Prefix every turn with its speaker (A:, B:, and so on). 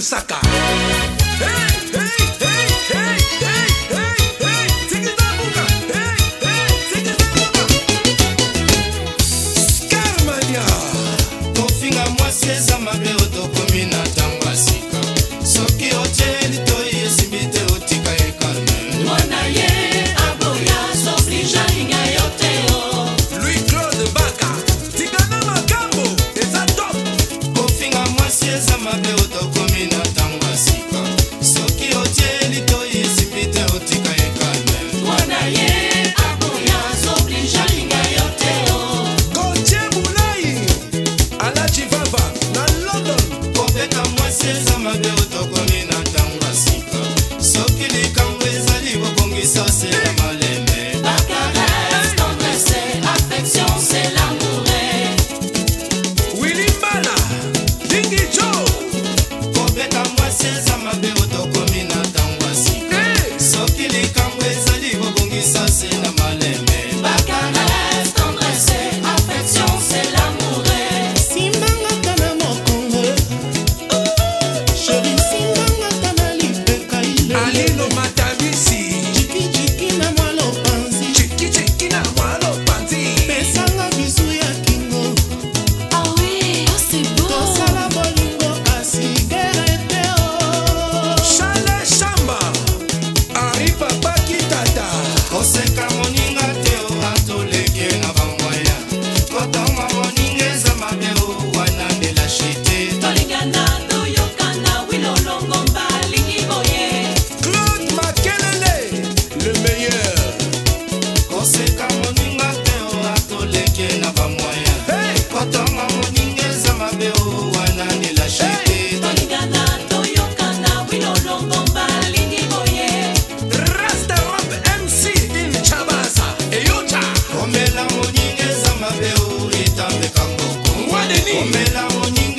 A: sacar.
B: Ashe sama de utoko Dame la boñiga.